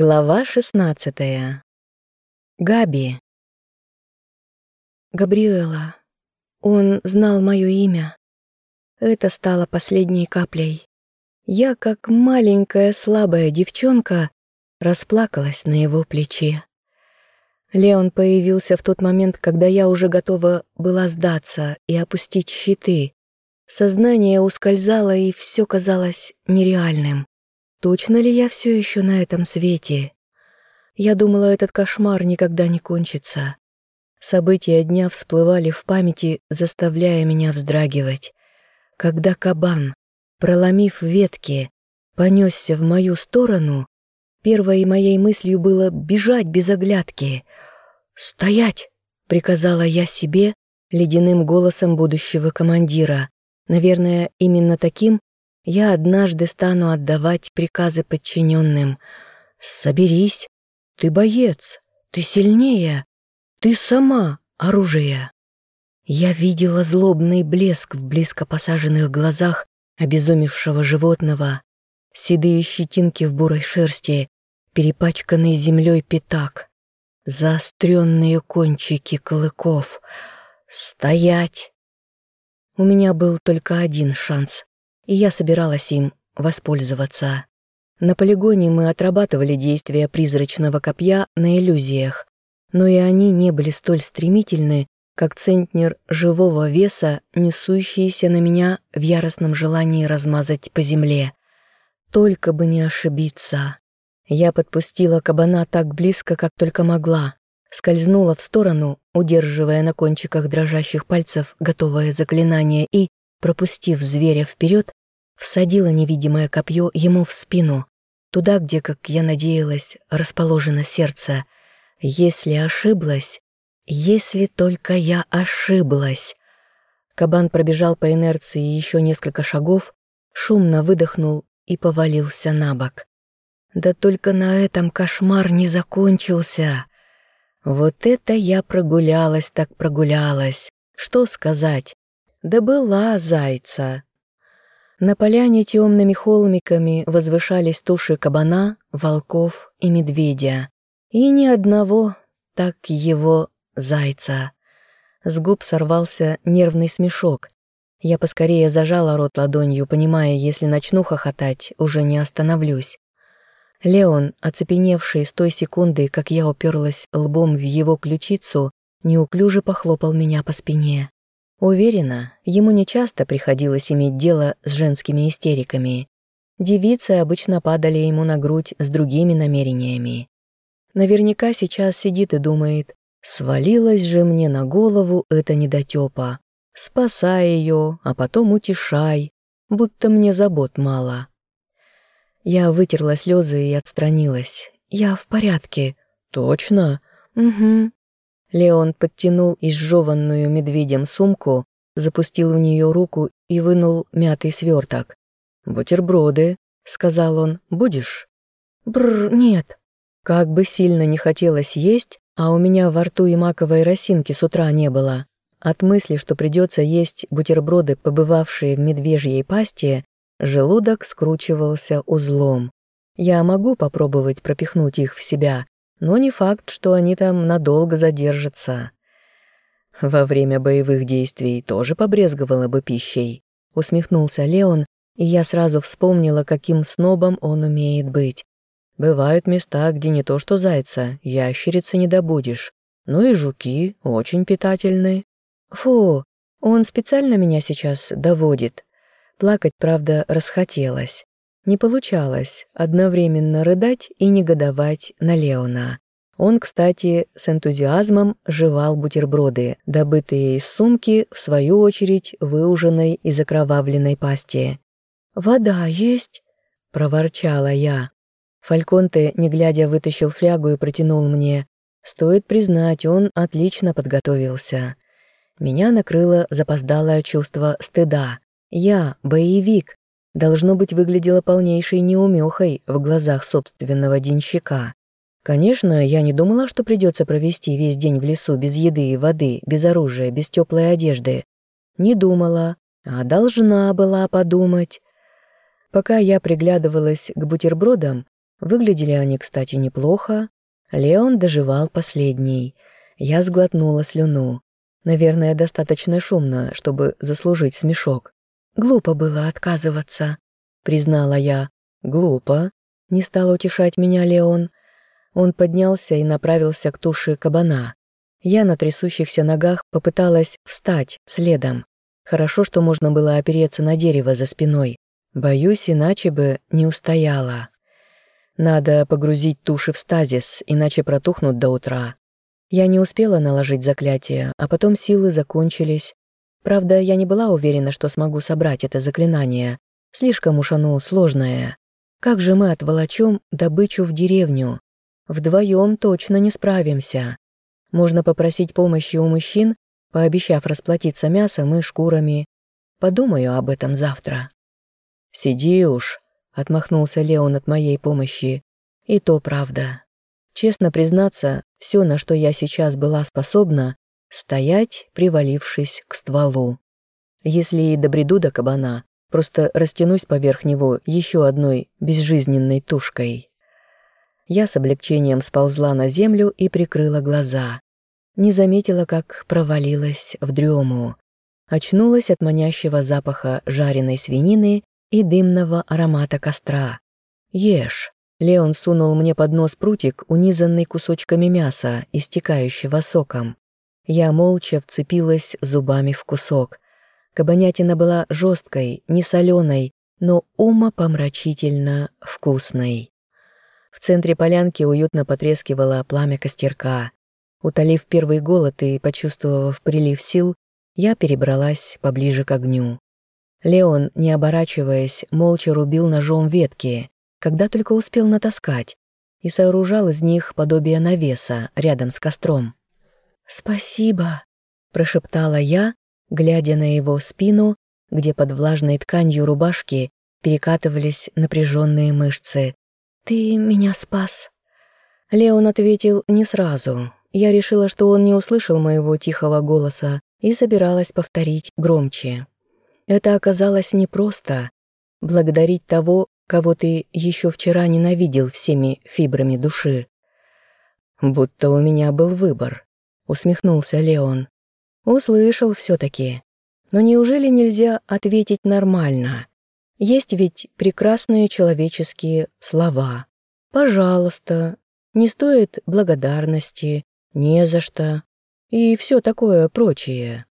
Глава 16. Габи. Габриэла. Он знал мое имя. Это стало последней каплей. Я, как маленькая слабая девчонка, расплакалась на его плече. Леон появился в тот момент, когда я уже готова была сдаться и опустить щиты. Сознание ускользало, и все казалось нереальным. Точно ли я все еще на этом свете? Я думала, этот кошмар никогда не кончится. События дня всплывали в памяти, заставляя меня вздрагивать. Когда кабан, проломив ветки, понесся в мою сторону, первой моей мыслью было бежать без оглядки. «Стоять!» — приказала я себе ледяным голосом будущего командира. Наверное, именно таким я однажды стану отдавать приказы подчиненным. Соберись, ты боец, ты сильнее, ты сама оружие. Я видела злобный блеск в близко посаженных глазах обезумевшего животного, седые щетинки в бурой шерсти, перепачканный землей пятак, заостренные кончики клыков. Стоять! У меня был только один шанс и я собиралась им воспользоваться. На полигоне мы отрабатывали действия призрачного копья на иллюзиях, но и они не были столь стремительны, как центнер живого веса, несущийся на меня в яростном желании размазать по земле. Только бы не ошибиться. Я подпустила кабана так близко, как только могла, скользнула в сторону, удерживая на кончиках дрожащих пальцев готовое заклинание и, пропустив зверя вперед, всадила невидимое копье ему в спину, туда, где, как я надеялась, расположено сердце. Если ошиблась, если только я ошиблась. Кабан пробежал по инерции еще несколько шагов, шумно выдохнул и повалился на бок. Да только на этом кошмар не закончился. Вот это я прогулялась так прогулялась. Что сказать? Да была зайца. На поляне темными холмиками возвышались туши кабана, волков и медведя. И ни одного, так его зайца. С губ сорвался нервный смешок. Я поскорее зажала рот ладонью, понимая, если начну хохотать, уже не остановлюсь. Леон, оцепеневший с той секунды, как я уперлась лбом в его ключицу, неуклюже похлопал меня по спине. Уверена, ему нечасто приходилось иметь дело с женскими истериками. Девицы обычно падали ему на грудь с другими намерениями. Наверняка сейчас сидит и думает, свалилась же мне на голову эта недотёпа. Спасай ее, а потом утешай, будто мне забот мало. Я вытерла слезы и отстранилась. Я в порядке. Точно? Угу. Леон подтянул изжеванную медведем сумку, запустил в нее руку и вынул мятый сверток. «Бутерброды», — сказал он, — «будешь?» «Бррр, нет». Как бы сильно не хотелось есть, а у меня во рту и маковой росинки с утра не было. От мысли, что придется есть бутерброды, побывавшие в медвежьей пасте, желудок скручивался узлом. Я могу попробовать пропихнуть их в себя, но не факт, что они там надолго задержатся. Во время боевых действий тоже побрезговала бы пищей, усмехнулся Леон, и я сразу вспомнила, каким снобом он умеет быть. Бывают места, где не то что зайца, ящерицы не добудешь. Ну и жуки очень питательны. Фу, он специально меня сейчас доводит. Плакать, правда, расхотелось. Не получалось одновременно рыдать и негодовать на Леона. Он, кстати, с энтузиазмом жевал бутерброды, добытые из сумки, в свою очередь, выуженной из окровавленной пасти. «Вода есть?» — проворчала я. Фальконте, не глядя, вытащил флягу и протянул мне. Стоит признать, он отлично подготовился. Меня накрыло запоздалое чувство стыда. Я, боевик, должно быть, выглядела полнейшей неумехой в глазах собственного денщика. Конечно, я не думала, что придется провести весь день в лесу без еды и воды, без оружия, без теплой одежды. Не думала, а должна была подумать. Пока я приглядывалась к бутербродам, Выглядели они, кстати, неплохо. Леон доживал последний. Я сглотнула слюну. Наверное, достаточно шумно, чтобы заслужить смешок. Глупо было отказываться, признала я. Глупо. Не стал утешать меня Леон. Он поднялся и направился к туше кабана. Я на трясущихся ногах попыталась встать следом. Хорошо, что можно было опереться на дерево за спиной. Боюсь, иначе бы не устояла. Надо погрузить туши в стазис, иначе протухнут до утра. Я не успела наложить заклятие, а потом силы закончились. Правда, я не была уверена, что смогу собрать это заклинание. Слишком уж оно сложное. Как же мы отволочем добычу в деревню? Вдвоем точно не справимся. Можно попросить помощи у мужчин, пообещав расплатиться мясом и шкурами. Подумаю об этом завтра. «Сиди уж», — отмахнулся Леон от моей помощи. «И то правда. Честно признаться, все, на что я сейчас была способна, стоять, привалившись к стволу. Если и добреду до кабана, просто растянусь поверх него еще одной безжизненной тушкой. Я с облегчением сползла на землю и прикрыла глаза. Не заметила, как провалилась в дрему. Очнулась от манящего запаха жареной свинины и дымного аромата костра. «Ешь!» Леон сунул мне под нос прутик, унизанный кусочками мяса, истекающего соком. Я молча вцепилась зубами в кусок. Кабанятина была жесткой, не соленой, но умопомрачительно вкусной. В центре полянки уютно потрескивало пламя костерка. Утолив первый голод и почувствовав прилив сил, я перебралась поближе к огню. Леон, не оборачиваясь, молча рубил ножом ветки, когда только успел натаскать, и сооружал из них подобие навеса рядом с костром. «Спасибо», — прошептала я, глядя на его спину, где под влажной тканью рубашки перекатывались напряженные мышцы, «Ты меня спас». Леон ответил не сразу. Я решила, что он не услышал моего тихого голоса и собиралась повторить громче. Это оказалось непросто. Благодарить того, кого ты еще вчера ненавидел всеми фибрами души. «Будто у меня был выбор», — усмехнулся Леон. «Услышал все-таки. Но неужели нельзя ответить нормально? Есть ведь прекрасные человеческие слова. «Пожалуйста», «не стоит благодарности», «не за что» и все такое прочее.